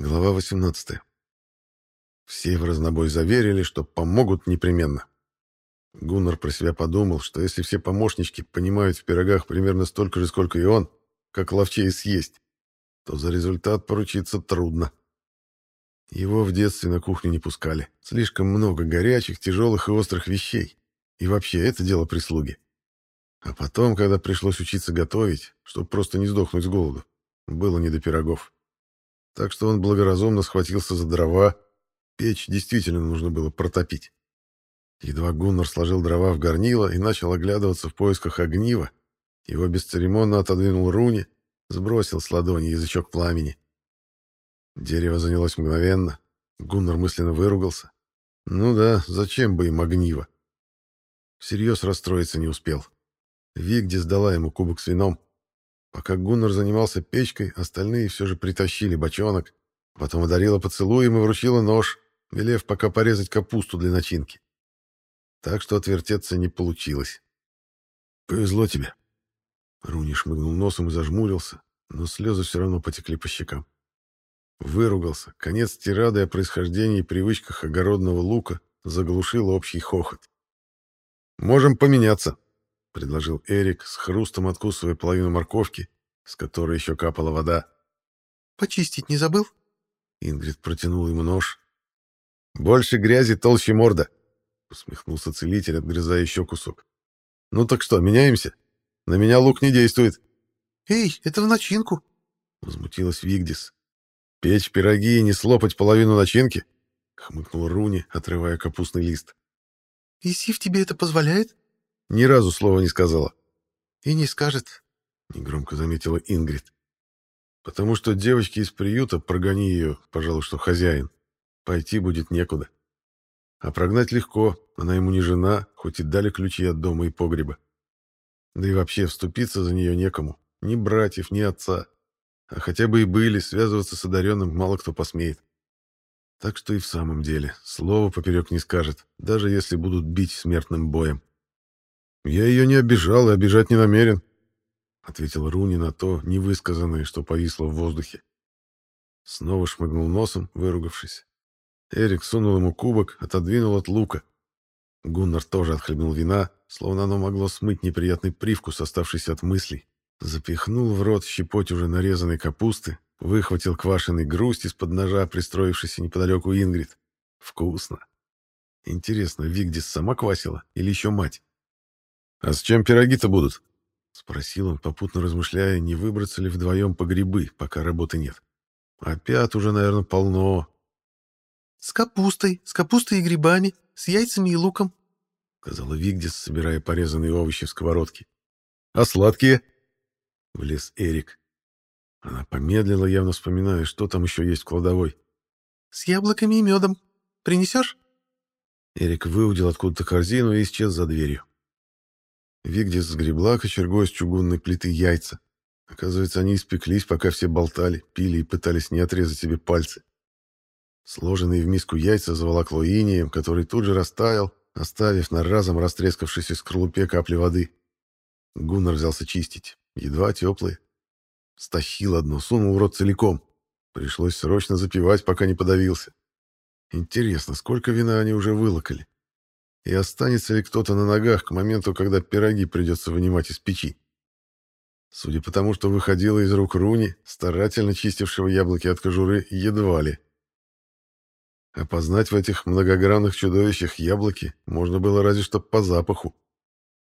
Глава 18. Все в разнобой заверили, что помогут непременно. Гуннар про себя подумал, что если все помощнички понимают в пирогах примерно столько же, сколько и он, как ловчее съесть, то за результат поручиться трудно. Его в детстве на кухню не пускали. Слишком много горячих, тяжелых и острых вещей. И вообще, это дело прислуги. А потом, когда пришлось учиться готовить, чтобы просто не сдохнуть с голоду, было не до пирогов. Так что он благоразумно схватился за дрова. Печь действительно нужно было протопить. Едва Гуннар сложил дрова в горнило и начал оглядываться в поисках огнива, его бесцеремонно отодвинул Руни, сбросил с ладони язычок пламени. Дерево занялось мгновенно. Гуннар мысленно выругался. Ну да, зачем бы им огниво? Всерьез расстроиться не успел. Вигди сдала ему кубок с вином. Пока Гуннар занимался печкой, остальные все же притащили бочонок, потом одарила поцелуем и вручила нож, велев пока порезать капусту для начинки. Так что отвертеться не получилось. «Повезло тебе». Руни шмыгнул носом и зажмурился, но слезы все равно потекли по щекам. Выругался. Конец тирады о происхождении и привычках огородного лука заглушил общий хохот. «Можем поменяться», — предложил Эрик, с хрустом откусывая половину морковки, с которой еще капала вода. «Почистить не забыл?» Ингрид протянула ему нож. «Больше грязи, толще морда», — усмехнулся целитель, отгрызая еще кусок. «Ну так что, меняемся? На меня лук не действует». «Эй, это в начинку», — возмутилась Вигдис. «Печь пироги и не слопать половину начинки?» — хмыкнул Руни, отрывая капустный лист. «И Сив тебе это позволяет?» Ни разу слова не сказала. «И не скажет», — негромко заметила Ингрид. «Потому что девочки из приюта, прогони ее, пожалуй, что хозяин. Пойти будет некуда. А прогнать легко, она ему не жена, хоть и дали ключи от дома и погреба. Да и вообще вступиться за нее некому. Ни братьев, ни отца. А хотя бы и были, связываться с одаренным мало кто посмеет. Так что и в самом деле, слова поперек не скажет, даже если будут бить смертным боем. «Я ее не обижал и обижать не намерен», — ответил Руни на то невысказанное, что повисло в воздухе. Снова шмыгнул носом, выругавшись. Эрик сунул ему кубок, отодвинул от лука. Гуннар тоже отхлебнул вина, словно оно могло смыть неприятный привкус, оставшийся от мыслей. Запихнул в рот щепоть уже нарезанной капусты, выхватил квашеный грусть из-под ножа, пристроившийся неподалеку Ингрид. Вкусно. Интересно, Вигдис сама квасила или еще мать? «А с чем пироги-то будут?» — спросил он, попутно размышляя, не выбраться ли вдвоем по грибы, пока работы нет. «Опять уже, наверное, полно». «С капустой, с капустой и грибами, с яйцами и луком», — сказала Вигдис, собирая порезанные овощи в сковородке. «А сладкие?» — влез Эрик. Она помедлила, явно вспоминая, что там еще есть в кладовой. «С яблоками и медом. Принесешь?» Эрик выудил откуда-то корзину и исчез за дверью. Вигдис сгребла кочергой с чугунной плиты яйца. Оказывается, они испеклись, пока все болтали, пили и пытались не отрезать себе пальцы. Сложенные в миску яйца заволокло инием, который тут же растаял, оставив на разом растрескавшейся скорлупе капли воды. Гуннар взялся чистить. Едва теплые. Стащил одно, сунул в рот целиком. Пришлось срочно запивать, пока не подавился. Интересно, сколько вина они уже вылокали? И останется ли кто-то на ногах к моменту, когда пироги придется вынимать из печи? Судя по тому, что выходило из рук Руни, старательно чистившего яблоки от кожуры, едва ли. Опознать в этих многогранных чудовищах яблоки можно было разве что по запаху.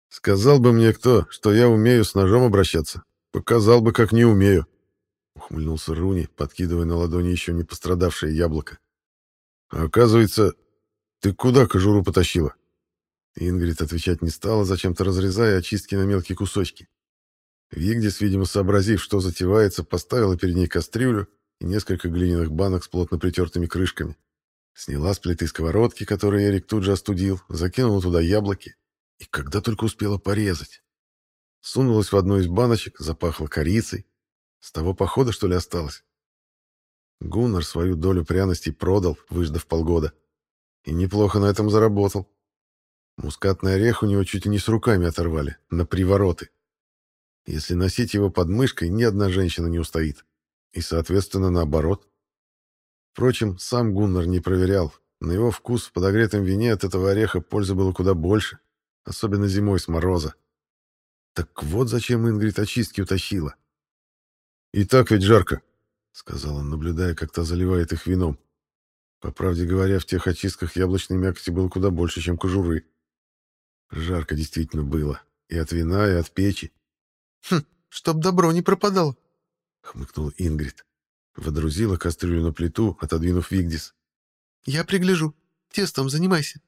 Сказал бы мне кто, что я умею с ножом обращаться, показал бы, как не умею. Ухмыльнулся Руни, подкидывая на ладони еще не пострадавшее яблоко. А оказывается, ты куда кожуру потащила? Ингрид отвечать не стала, зачем-то разрезая очистки на мелкие кусочки. Вигдис, видимо, сообразив, что затевается, поставила перед ней кастрюлю и несколько глиняных банок с плотно притертыми крышками. Сняла с плиты сковородки, которые Эрик тут же остудил, закинула туда яблоки. И когда только успела порезать. Сунулась в одну из баночек, запахло корицей. С того похода, что ли, осталось? Гуннар свою долю пряностей продал, выждав полгода. И неплохо на этом заработал. Мускатный орех у него чуть ли не с руками оторвали, на привороты. Если носить его под мышкой, ни одна женщина не устоит. И, соответственно, наоборот. Впрочем, сам Гуннар не проверял. На его вкус в подогретом вине от этого ореха пользы было куда больше, особенно зимой с мороза. Так вот зачем Ингрид очистки утащила. «И так ведь жарко», — сказал он, наблюдая, как та заливает их вином. По правде говоря, в тех очистках яблочной мякоти было куда больше, чем кожуры. Жарко действительно было. И от вина, и от печи. «Хм, чтоб добро не пропадало», — хмыкнул Ингрид. Водрузила кастрюлю на плиту, отодвинув Вигдис. «Я пригляжу. Тестом занимайся».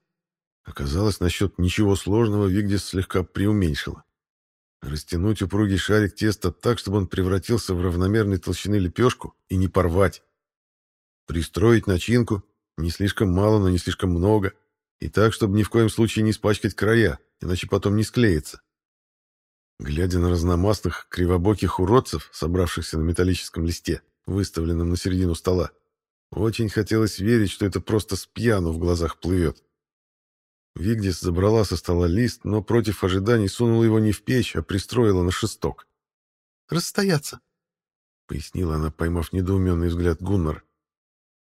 Оказалось, насчет ничего сложного Вигдис слегка преуменьшила. Растянуть упругий шарик теста так, чтобы он превратился в равномерной толщины лепешку и не порвать. Пристроить начинку, не слишком мало, но не слишком много, и так, чтобы ни в коем случае не испачкать края, иначе потом не склеится. Глядя на разномастных, кривобоких уродцев, собравшихся на металлическом листе, выставленном на середину стола, очень хотелось верить, что это просто с пьяну в глазах плывет. Вигдис забрала со стола лист, но против ожиданий сунула его не в печь, а пристроила на шесток. «Расстояться», — пояснила она, поймав недоуменный взгляд Гуннара.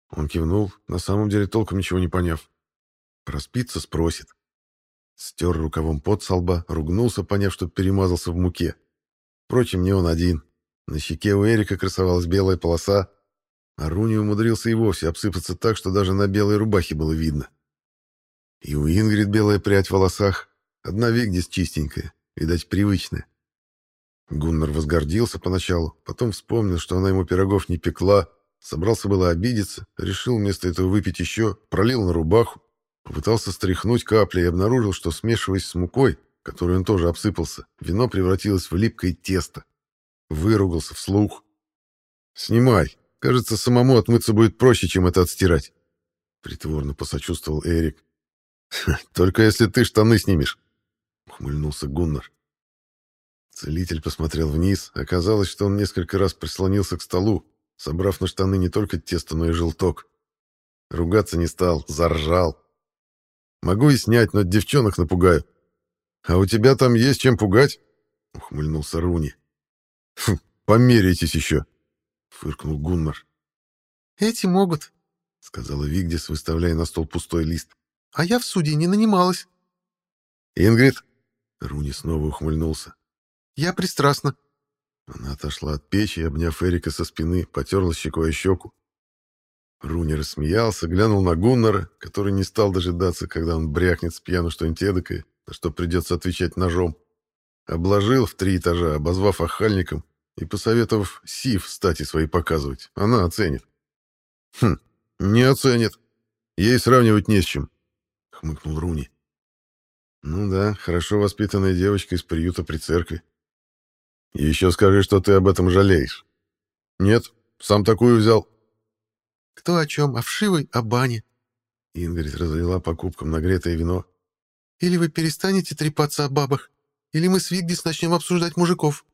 Он кивнул, на самом деле толком ничего не поняв. Проспится, спросит. Стер рукавом пот со лба, ругнулся, поняв, что перемазался в муке. Впрочем, не он один. На щеке у Эрика красовалась белая полоса, а Руни умудрился и вовсе обсыпаться так, что даже на белой рубахе было видно. И у Ингрид белая прядь в волосах, одна Вигдис чистенькая, видать, привычная. Гуннар возгордился поначалу, потом вспомнил, что она ему пирогов не пекла, Собрался было обидеться, решил вместо этого выпить еще, пролил на рубаху, попытался стряхнуть капли и обнаружил, что, смешиваясь с мукой, которой он тоже обсыпался, вино превратилось в липкое тесто. Выругался вслух. «Снимай. Кажется, самому отмыться будет проще, чем это отстирать», — притворно посочувствовал Эрик. «Только если ты штаны снимешь», — ухмыльнулся Гуннар. Целитель посмотрел вниз. Оказалось, что он несколько раз прислонился к столу, собрав на штаны не только тесто, но и желток. Ругаться не стал, заржал. Могу и снять, но девчонок напугаю. А у тебя там есть чем пугать? Ухмыльнулся Руни. Фу, померяйтесь еще, фыркнул Гуннар. Эти могут, сказала Вигдис, выставляя на стол пустой лист. А я в суде не нанималась. Ингрид? Руни снова ухмыльнулся. Я пристрастна. Она отошла от печи, обняв Эрика со спины, потерла щекой щеку. Руни рассмеялся, глянул на Гуннара, который не стал дожидаться, когда он брякнет с пьяну что-нибудь эдакое, на что придется отвечать ножом. Обложил в три этажа, обозвав охальником и посоветовав Сив стати свои показывать. Она оценит. «Хм, не оценит. Ей сравнивать не с чем», — хмыкнул Руни. «Ну да, хорошо воспитанная девочка из приюта при церкви. еще скажи, что ты об этом жалеешь. Нет, сам такую взял. Кто о чем? О вшивой? О бане?» Ингрид разлила по кубкам нагретое вино. «Или вы перестанете трепаться о бабах, или мы с Вигдис начнем обсуждать мужиков».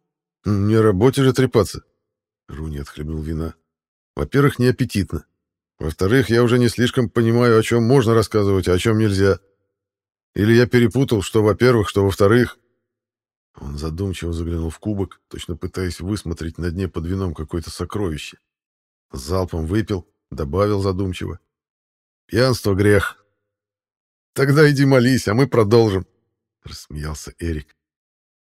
«Не работе же трепаться», — Руни отхлебнул вина. «Во-первых, не аппетитно. Во-вторых, я уже не слишком понимаю, о чем можно рассказывать, а о чем нельзя. Или я перепутал, что во-первых, что во-вторых». Он задумчиво заглянул в кубок, точно пытаясь высмотреть на дне под вином какое-то сокровище. Залпом выпил, добавил задумчиво. «Пьянство — грех». «Тогда иди молись, а мы продолжим», — рассмеялся Эрик.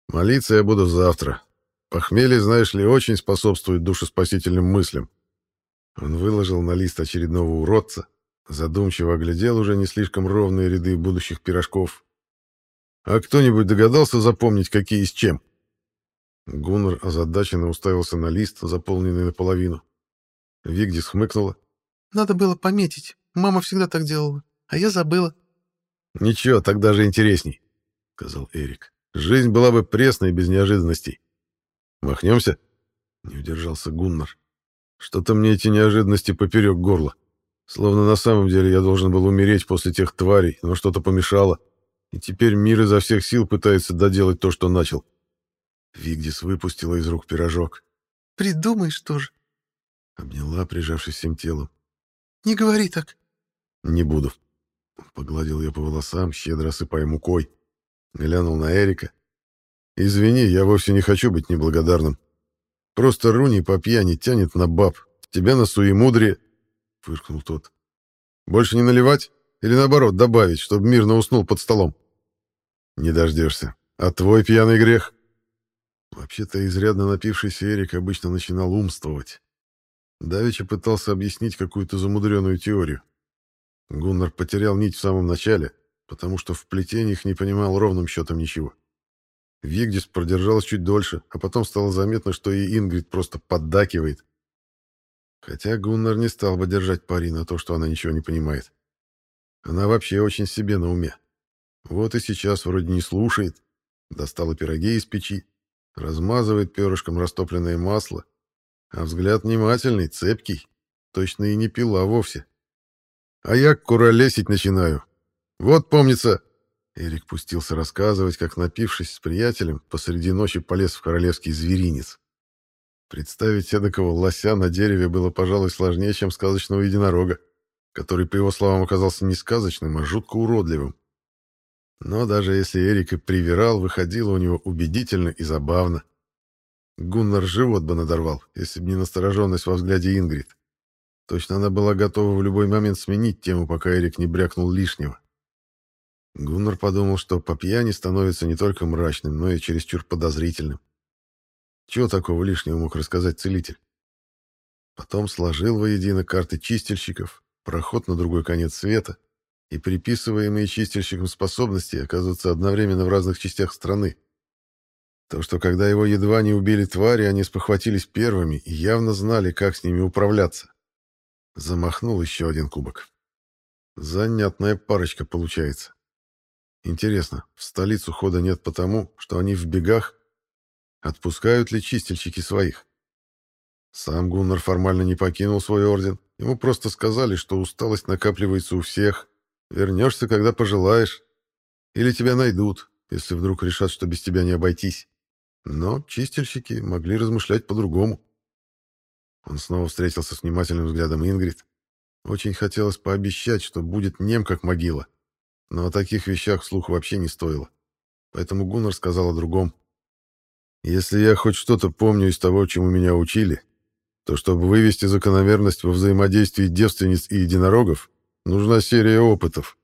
«Молиться я буду завтра. Похмелье, знаешь ли, очень способствует душеспасительным мыслям». Он выложил на лист очередного уродца, задумчиво оглядел уже не слишком ровные ряды будущих пирожков. «А кто-нибудь догадался запомнить, какие с чем?» Гуннар озадаченно уставился на лист, заполненный наполовину. Вигдис хмыкнула. Надо было пометить. Мама всегда так делала. А я забыла. Ничего, так даже интересней, сказал Эрик. Жизнь была бы пресной без неожиданностей. Махнемся? Не удержался Гуннар. Что-то мне эти неожиданности поперек горла. Словно на самом деле я должен был умереть после тех тварей, но что-то помешало. И теперь мир изо всех сил пытается доделать то, что начал. Вигдис выпустила из рук пирожок. «Придумаешь тоже». Обняла, прижавшись всем телом. Не говори так. Не буду. Погладил ее по волосам, щедро осыпая мукой. Глянул на Эрика. Извини, я вовсе не хочу быть неблагодарным. Просто Руни по пьяни тянет на баб. Тебя на суемудрие. фыркнул тот. «Больше не наливать? Или наоборот, добавить, чтобы мирно уснул под столом?» «Не дождешься. А твой пьяный грех?» Вообще-то изрядно напившийся Эрик обычно начинал умствовать. Давича пытался объяснить какую-то замудренную теорию. Гуннар потерял нить в самом начале, потому что в плетениях не понимал ровным счетом ничего. Вигдис продержалась чуть дольше, а потом стало заметно, что и Ингрид просто поддакивает. Хотя Гуннар не стал бы держать пари на то, что она ничего не понимает. Она вообще очень себе на уме. Вот и сейчас вроде не слушает. Достала пироги из печи, размазывает перышком растопленное масло, а взгляд внимательный, цепкий, точно и не пила вовсе. А я куролесить начинаю. Вот помнится... Эрик пустился рассказывать, как, напившись с приятелем, посреди ночи полез в королевский зверинец. Представить эдакого лося на дереве было, пожалуй, сложнее, чем сказочного единорога, который, по его словам, оказался не сказочным, а жутко уродливым. Но даже если Эрик и привирал, выходило у него убедительно и забавно. Гуннар живот бы надорвал, если бы не настороженность во взгляде Ингрид. Точно она была готова в любой момент сменить тему, пока Эрик не брякнул лишнего. Гуннар подумал, что по пьяни становится не только мрачным, но и чересчур подозрительным. Чего такого лишнего мог рассказать целитель? Потом сложил воедино карты чистильщиков, проход на другой конец света и приписываемые чистильщикам способности оказываются одновременно в разных частях страны. То, что когда его едва не убили твари, они спохватились первыми и явно знали, как с ними управляться. Замахнул еще один кубок. Занятная парочка получается. Интересно, в столицу хода нет потому, что они в бегах? Отпускают ли чистильщики своих? Сам Гуннар формально не покинул свой орден. Ему просто сказали, что усталость накапливается у всех. Вернешься, когда пожелаешь. Или тебя найдут, если вдруг решат, что без тебя не обойтись. Но чистильщики могли размышлять по-другому. Он снова встретился с внимательным взглядом Ингрид. Очень хотелось пообещать, что будет нем, как могила. Но о таких вещах слух вообще не стоило. Поэтому Гуннар сказал о другом. «Если я хоть что-то помню из того, чему меня учили, то чтобы вывести закономерность во взаимодействии девственниц и единорогов, нужна серия опытов».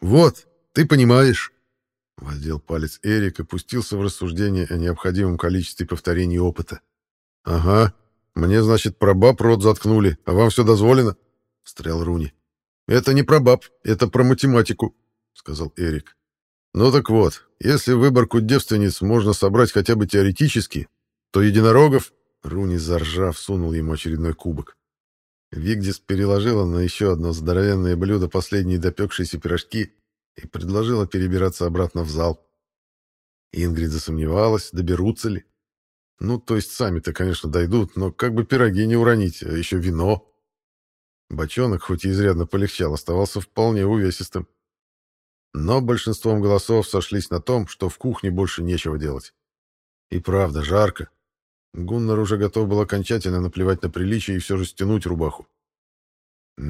«Вот, ты понимаешь!» Воздел палец Эрик и пустился в рассуждение о необходимом количестве повторений опыта. «Ага, мне, значит, про баб рот заткнули, а вам все дозволено?» — встрял Руни. «Это не про баб, это про математику», — сказал Эрик. «Ну так вот, если выборку девственниц можно собрать хотя бы теоретически, то единорогов...» Руни, заржав, сунул ему очередной кубок. Вигдис переложила на еще одно здоровенное блюдо последние допекшиеся пирожки и предложила перебираться обратно в зал. Ингрид засомневалась, доберутся ли. Ну, то есть сами-то, конечно, дойдут, но как бы пироги не уронить, а еще вино. Бочонок, хоть и изрядно полегчал, оставался вполне увесистым. Но большинством голосов сошлись на том, что в кухне больше нечего делать. И правда, жарко. Гуннар уже готов был окончательно наплевать на приличие и все же стянуть рубаху.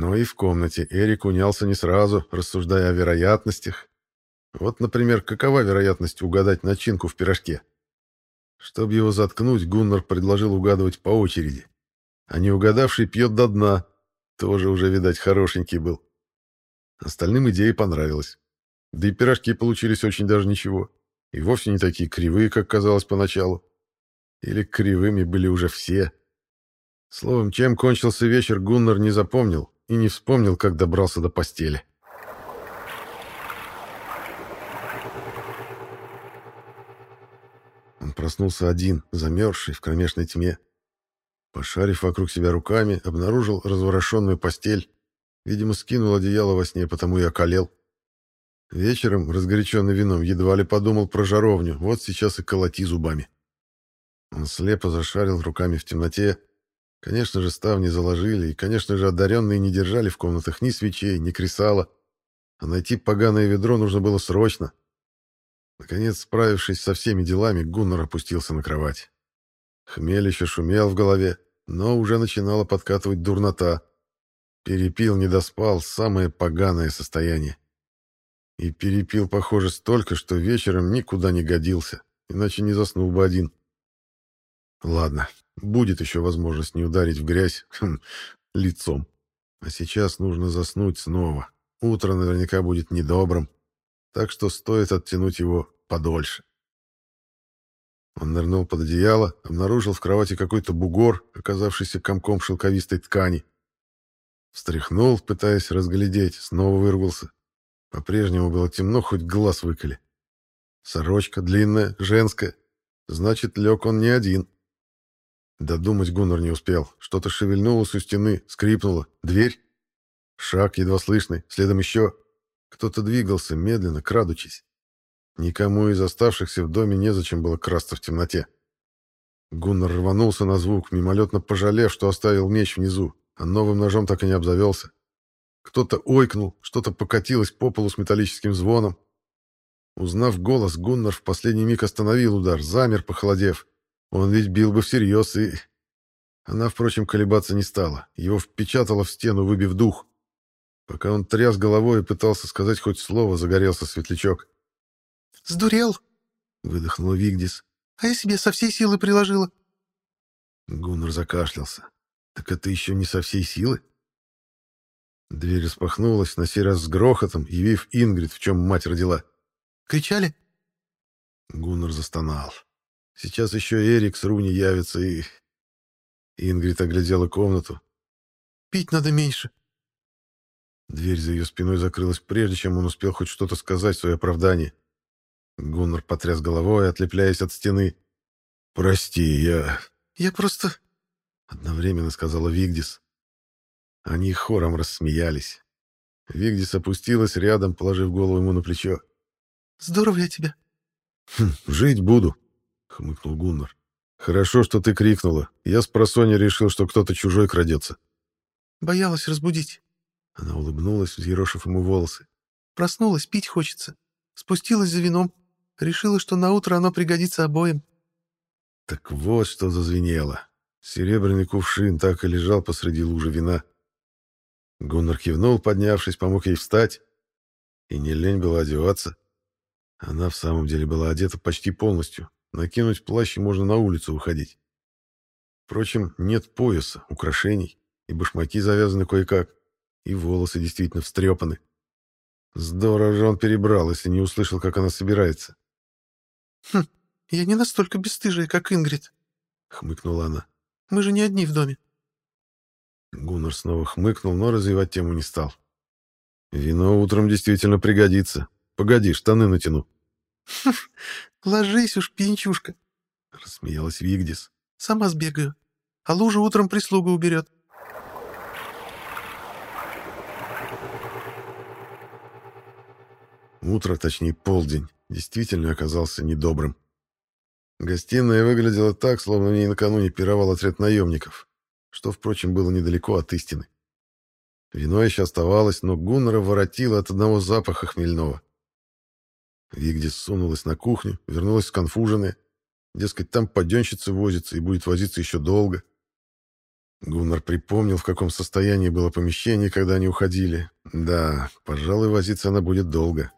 Но и в комнате Эрик унялся не сразу, рассуждая о вероятностях. Вот, например, какова вероятность угадать начинку в пирожке? Чтобы его заткнуть, Гуннар предложил угадывать по очереди. А не угадавший пьет до дна, тоже уже, видать, хорошенький был. Остальным идея понравилась. Да и пирожки получились очень даже ничего. И вовсе не такие кривые, как казалось поначалу. Или кривыми были уже все. Словом, чем кончился вечер, Гуннар не запомнил и не вспомнил, как добрался до постели. Он проснулся один, замерзший в кромешной тьме. Пошарив вокруг себя руками, обнаружил разворошенную постель. Видимо, скинул одеяло во сне, потому и околел. Вечером, разгоряченный вином, едва ли подумал про жаровню. Вот сейчас и колоти зубами. Он слепо зашарил руками в темноте. Конечно же, ставни заложили, и, конечно же, одаренные не держали в комнатах ни свечей, ни кресала. А найти поганое ведро нужно было срочно. Наконец, справившись со всеми делами, Гуннар опустился на кровать. Хмель еще шумел в голове, но уже начинала подкатывать дурнота. Перепил, не доспал, самое поганое состояние. И перепил, похоже, столько, что вечером никуда не годился, иначе не заснул бы один. Ладно, будет еще возможность не ударить в грязь лицом. А сейчас нужно заснуть снова. Утро наверняка будет недобрым, так что стоит оттянуть его подольше. Он нырнул под одеяло, обнаружил в кровати какой-то бугор, оказавшийся комком шелковистой ткани. Встряхнул, пытаясь разглядеть, снова вырвался. По-прежнему было темно, хоть глаз выколи. Сорочка длинная, женская. Значит, лег он не один. Додумать Гуннар не успел. Что-то шевельнулось у стены, скрипнуло. Дверь. Шаг едва слышный, следом еще. Кто-то двигался, медленно, крадучись. Никому из оставшихся в доме незачем было красться в темноте. Гуннар рванулся на звук, мимолетно пожалев, что оставил меч внизу, а новым ножом так и не обзавелся. Кто-то ойкнул, что-то покатилось по полу с металлическим звоном. Узнав голос, Гуннар в последний миг остановил удар, замер, похолодев. Он ведь бил бы всерьез, и... Она, впрочем, колебаться не стала. Его впечатало в стену, выбив дух. Пока он тряс головой и пытался сказать хоть слово, загорелся светлячок. «Сдурел?» — выдохнула Вигдис. «А я себе со всей силы приложила». Гуннар закашлялся. «Так это еще не со всей силы?» Дверь распахнулась, на сей раз с грохотом, явив Ингрид, в чем мать родила. «Кричали?» Гуннар застонал. «Сейчас еще Эрик с Руни явится и...» Ингрид оглядела комнату. «Пить надо меньше». Дверь за ее спиной закрылась прежде, чем он успел хоть что-то сказать в свое оправдание. Гуннар потряс головой, отлепляясь от стены. «Прости, я...» «Я просто...» — одновременно сказала Вигдис. Они хором рассмеялись. Вигдис опустилась рядом, положив голову ему на плечо. «Здорово я тебя». «Хм, «Жить буду», — хмыкнул Гуннар. «Хорошо, что ты крикнула. Я с просонья решил, что кто-то чужой крадется». «Боялась разбудить». Она улыбнулась, взъерошив ему волосы. «Проснулась, пить хочется. Спустилась за вином. Решила, что на утро оно пригодится обоим. Так вот что зазвенело. Серебряный кувшин так и лежал посреди лужи вина. Гуннар кивнул, поднявшись, помог ей встать. И не лень было одеваться. Она в самом деле была одета почти полностью. Накинуть плащ и можно на улицу выходить. Впрочем, нет пояса, украшений, и башмаки завязаны кое-как, и волосы действительно встрепаны. Здорово же он перебрал, если не услышал, как она собирается. «Хм, я не настолько бесстыжая, как Ингрид», — хмыкнула она. «Мы же не одни в доме». Гуннар снова хмыкнул, но развивать тему не стал. «Вино утром действительно пригодится. Погоди, штаны натяну». «Хм, ложись уж, пьянчушка», — рассмеялась Вигдис. «Сама сбегаю. А лужу утром прислуга уберет». Утро, точнее полдень, действительно оказался недобрым. Гостиная выглядела так, словно в ней накануне пировал отряд наемников, что, впрочем, было недалеко от истины. Вино еще оставалось, но Гуннера воротило от одного запаха хмельного. Вигдис сунулась на кухню, вернулась сконфуженная. Дескать, там паденщица возится и будет возиться еще долго. Гуннар припомнил, в каком состоянии было помещение, когда они уходили. Да, пожалуй, возиться она будет долго.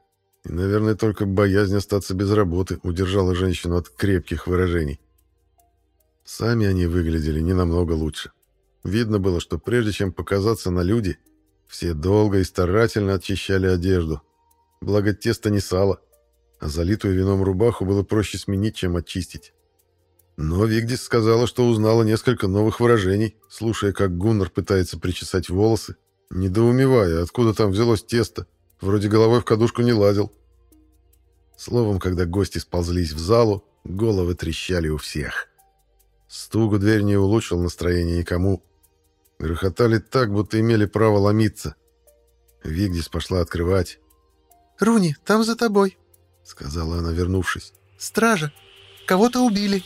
И, наверное, только боязнь остаться без работы удержала женщину от крепких выражений. Сами они выглядели не намного лучше. Видно было, что прежде чем показаться на люди, все долго и старательно очищали одежду. Благо тесто не сало, а залитую вином рубаху было проще сменить, чем очистить. Но Вигдис сказала, что узнала несколько новых выражений, слушая, как Гуннар пытается причесать волосы, недоумевая, откуда там взялось тесто, Вроде головой в кадушку не лазил. Словом, когда гости сползлись в залу, головы трещали у всех. Стук в дверь не улучшил настроение никому. Грохотали так, будто имели право ломиться. Вигдис пошла открывать. «Руни, там за тобой», — сказала она, вернувшись. «Стража! Кого-то убили!»